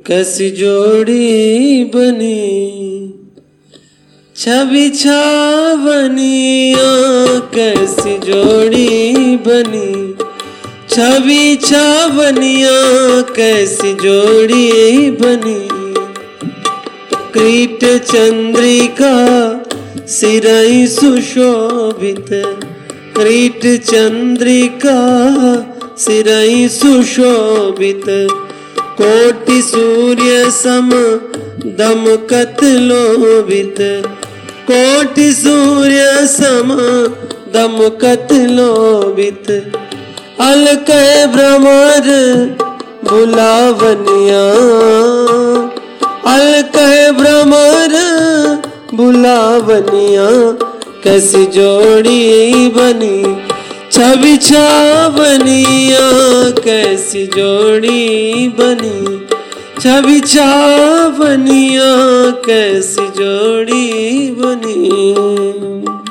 कैसी जोड़ी बनी, छवि छावनिया कैसी जोड़ी बनी, छवि छावनिया कैसी जोड़ी बनी। क्रीट चंद्रिका सिरई सुशोभित क्रीट चंद्रिका सिरई सुशोभित कोटि सूर्य सम दमकत लोभित कोटि सूर्य सम दमकत लोभित अलक भ्रमर बुलावनिया। अलक भ्रमर बुलावनिया। कैसी जोड़ी बनी, छवि छावनिया कैसी जोड़ी बनी? छवि छावनिया कैसी जोड़ी बनी?